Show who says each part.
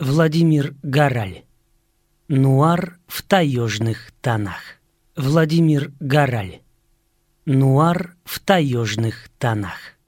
Speaker 1: Владимир Гораль. Нуар в таежных тонах. Владимир Гораль. Нуар в таежных тонах.